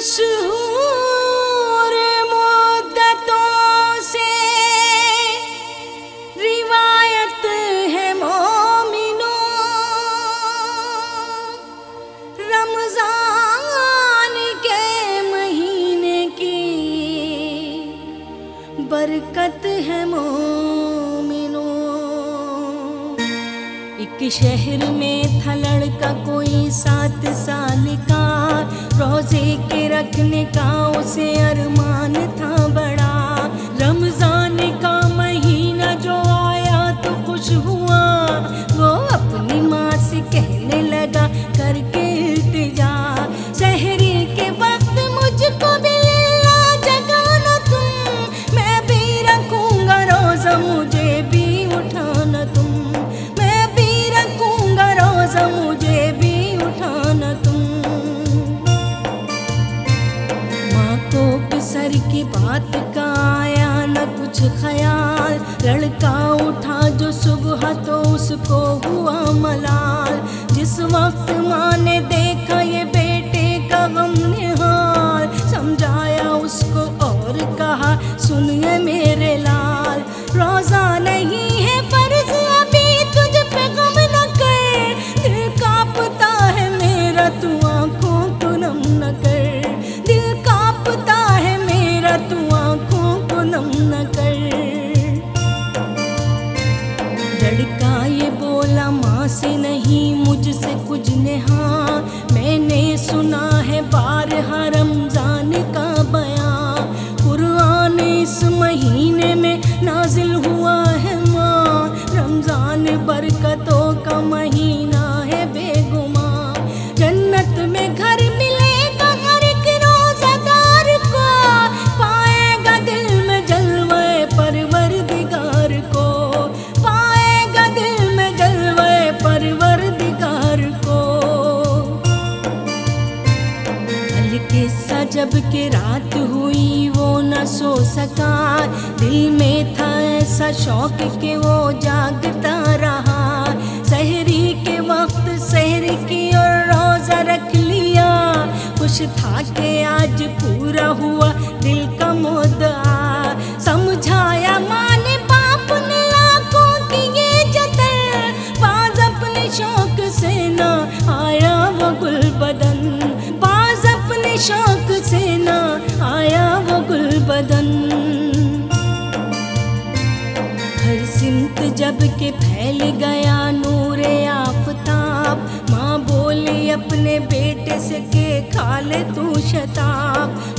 مشہور مدتوں سے روایت ہے مومنوں۔ رمضان کے مہینے کی برکت ہے مومنوں۔ ایک شہر میں تھا لڑکا کوئی سات سال کا رکھنے کا اسے ارمان تھا۔ کی بات کا آیا، نہ کچھ خیال۔ لڑکا اٹھا جو صبح تو اس کو ہوا ملال۔ جس وقت ماں نے دیکھا یہ رمضان کا بیان۔ قرآن اس مہینے میں نازل ہوا ہے ماں۔ رمضان برکتوں کا مہینہ کہ رات ہوئی وہ نہ سو سکا۔ دل میں تھا ایسا شوق کہ وہ جاگتا رہا۔ سحری کے وقت سحر کی اور روزہ رکھ لیا۔ خوش تھا کہ آج پورا ہوا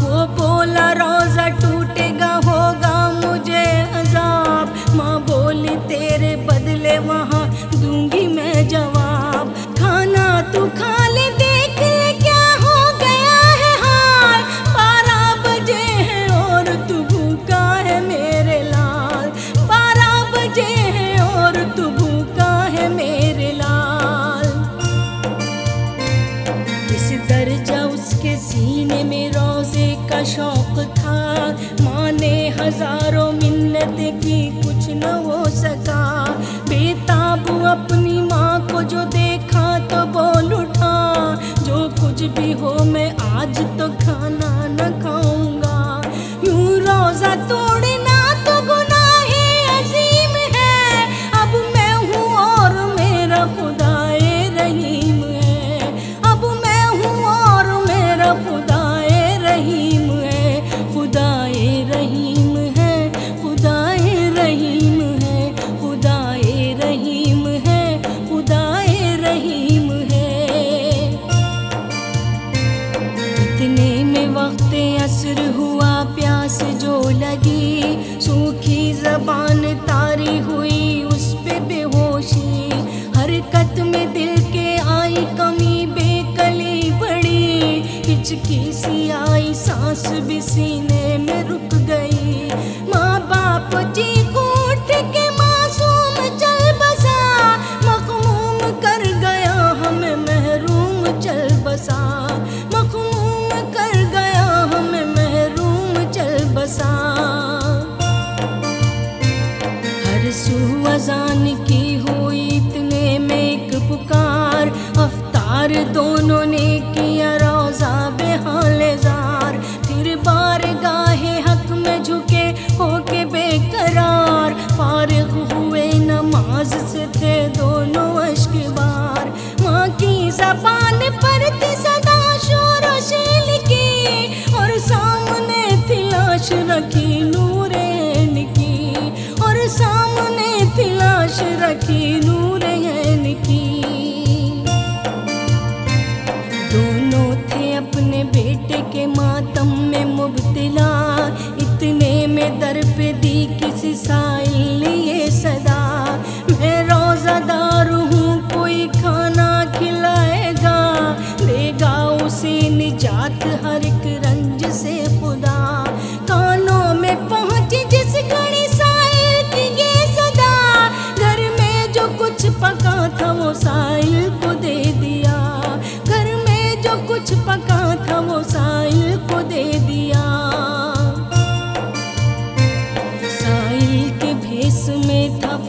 وہ بولا روزہ ٹوٹے گا ہوگا مجھے عذاب۔ ماں بولی تیرے بدلے وہاں ہزاروں منت کی کچھ نہ ہو سکا۔ بے تابو اپنی ماں کو جو دیکھا تو بول اٹھا۔ جو کچھ بھی ہو میں آج تو کھانا نہ کھاؤں گا۔ یوں روزہ تو زبان تاری ہوئی، اس پہ بے ہوشی۔ حرکت میں دل کے آئی کمی، بے کلی بڑی۔ ہچکی سی آئی، سانس بھی سینے میں رک دونوں نے کیا روزہ بے حال زار۔ پھر بار گاہ حق میں جھکے ہو کے بے قرار۔ فارغ ہوئے نماز سے تھے دونوں عشق بار۔ ماں کی زبان پر تھی صدا شور و شیل کی۔ اور سامنے تھی لاش رکھی نورین کی۔ اور سامنے تھی لاش رکھی نور سی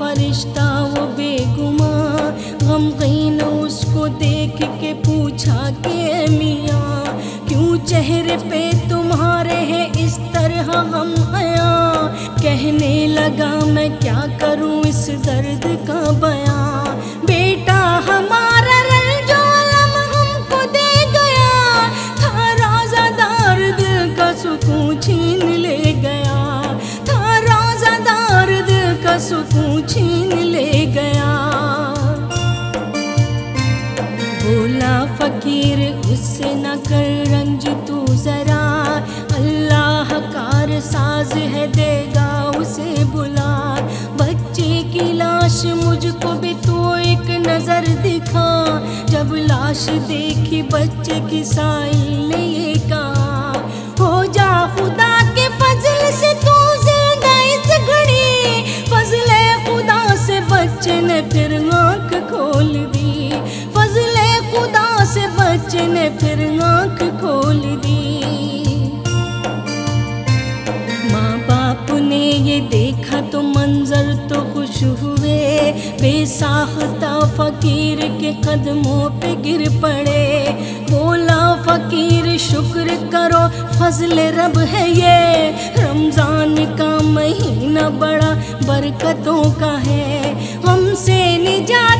فرشتہ وہ بے گماں غمغین اس کو دیکھ کے پوچھا کہ میاں، کیوں چہرے پہ تمہارے ہے اس طرح غم آیا کہنے لگا، میں کیا کروں اس درد کا بیان چھین لے گیا۔ بولا فقیر، اس سے نہ کر رنج تو ذرا۔ اللہ کار ساز ہے، دے گا اسے بلا۔ بچے کی لاش مجھ کو بھی تو ایک نظر دکھا۔ جب لاش دیکھی بچے کی سائل نے یہ کہا۔ ہو جا خدا کے فضل سے بے ساختہ فقیر کے قدموں پہ گر پڑے۔ بولا فقیر، شکر کرو، فضل رب ہے یہ۔ رمضان کا مہینہ بڑا برکتوں کا ہے۔ ہم سے نجات